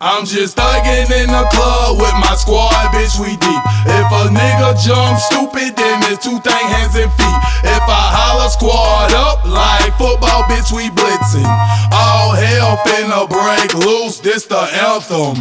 I'm just thuggin' in the club with my squad, bitch, we deep. If a nigga jump stupid, then it's two thing hands and feet. If I holler squad up like football, bitch, we blitzin'. All hell finna break loose, this the anthem.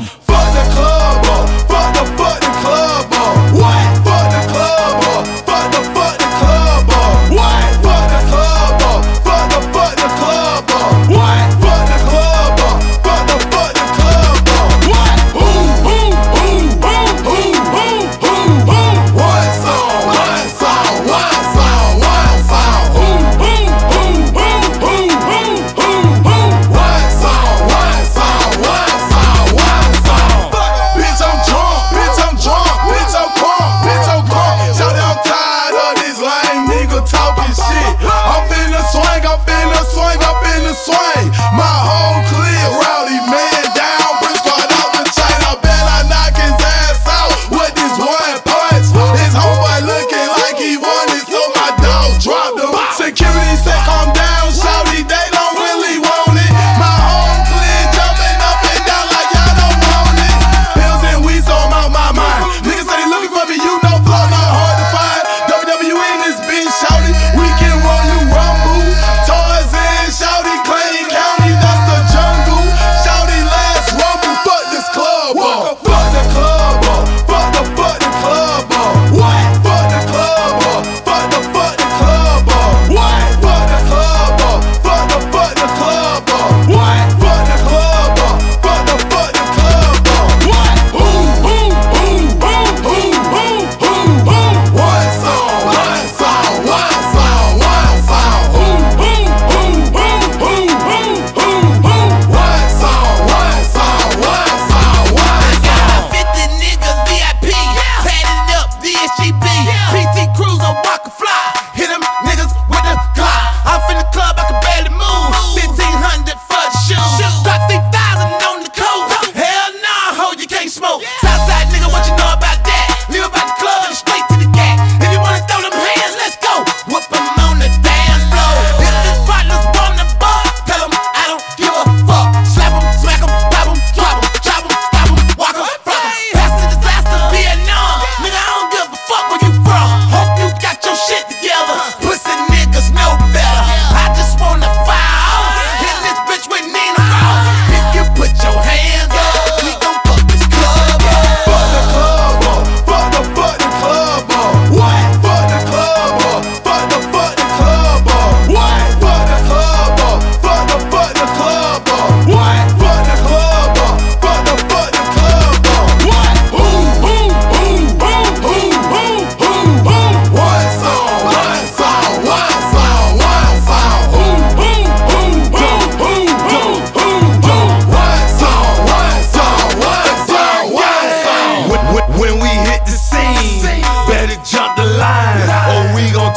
this shit.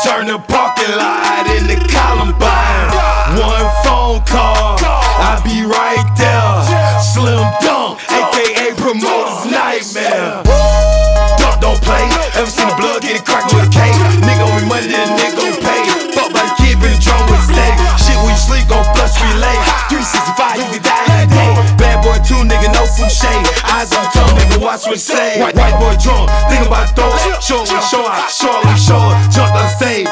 Turn the parking lot into Columbine. One phone call. That's what say. White, white boy drunk, think about thoughts. Show, show, show, show, show. Jump the same.